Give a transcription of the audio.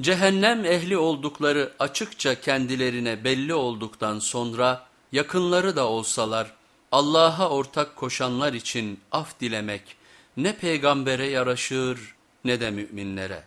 Cehennem ehli oldukları açıkça kendilerine belli olduktan sonra yakınları da olsalar Allah'a ortak koşanlar için af dilemek ne peygambere yaraşır ne de müminlere.